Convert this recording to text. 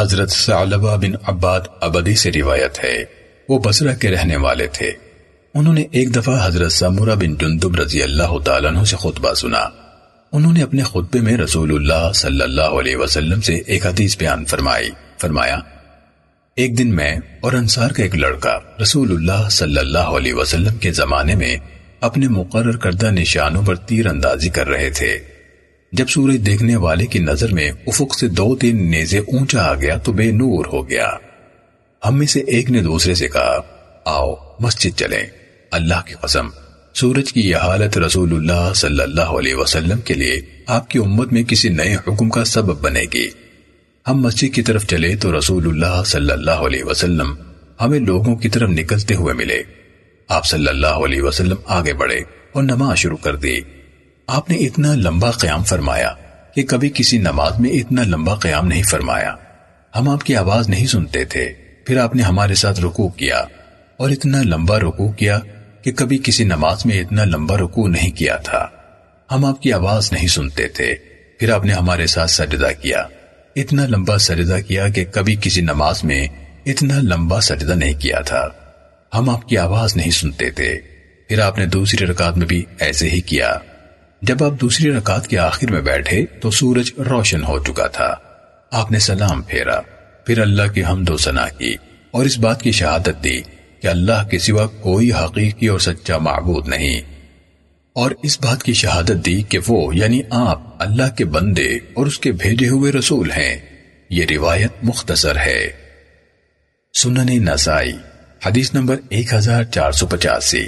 حضرت ثعلبہ بن عباد عبدی سے روایت ہے۔ وہ بصرہ کے رہنے والے تھے۔ انہوں نے ایک دفعہ حضرت سامورہ بن جندب رضی اللہ تعالیٰ عنہ سے خطبہ سنا۔ انہوں نے اپنے خطبے میں رسول اللہ صلی اللہ علیہ وسلم سے ایک حدیث بیان فرمائی۔ فرمایا، ایک دن میں اور انصار کا ایک لڑکا رسول اللہ صلی اللہ علیہ وسلم کے زمانے میں اپنے مقرر کردہ نشانوں پر تیر اندازی کر رہے تھے۔ جب سورج دیکھنے والے کی نظر میں افق سے دو تین نیزے اونچا آ گیا تو بے نور ہو گیا۔ ہم میں سے ایک نے دوسرے سے کہا، آؤ مسجد چلیں۔ اللہ کی قسم، سورج کی یہ حالت رسول اللہ صلی اللہ علیہ وسلم کے لیے آپ کی امت میں کسی نئے حکم کا سبب بنے گی۔ ہم مسجد کی طرف چلے تو رسول اللہ صلی اللہ علیہ وسلم ہمیں لوگوں کی طرف نکلتے ہوئے ملے۔ آپ صلی اللہ علیہ وسلم آگے بڑھے اور نماز شروع کر دی۔ آپ نے اتنا لمبا قیام فرمایا کہ کبھی کسی نماز میں اتنا لمبا قیام نہیں فرمایا۔ ہم آپ کی آواز نہیں سنتے تھے۔ پھر آپ نے ہمارے ساتھ رکوع کیا اور اتنا لمبا رکوع کیا کہ کبھی کسی نماز میں اتنا لمبا رکوع نہیں کیا تھا۔ ہم آپ کی آواز نہیں سنتے تھے۔ پھر آپ نے ہمارے ساتھ سجدہ کیا۔ اتنا لمبا سجدہ کیا کہ کبھی کسی نماز میں اتنا لمبا سجدہ نہیں کیا تھا۔ ہم آپ کی آواز نہیں سنتے تھے۔ پھر آپ نے دوسری رکعت میں بھی ایسے ہی کیا۔ جب آپ دوسری رکعت کے آخر میں بیٹھے تو سورج روشن ہو چکا تھا۔ آپ نے سلام پھیرا۔ پھر اللہ کی حمد و ثنا کی اور اس بات کی شہادت دی کہ اللہ کے سوا کوئی حقیقی اور سچا معبود نہیں۔ اور اس بات کی شہادت دی کہ وہ یعنی آپ اللہ کے بندے اور اس کے بھیجے ہوئے رسول ہیں۔ یہ روایت مختصر ہے۔ سنن نسائی، حدیث نمبر ایک ہزار چار سو پچاسی۔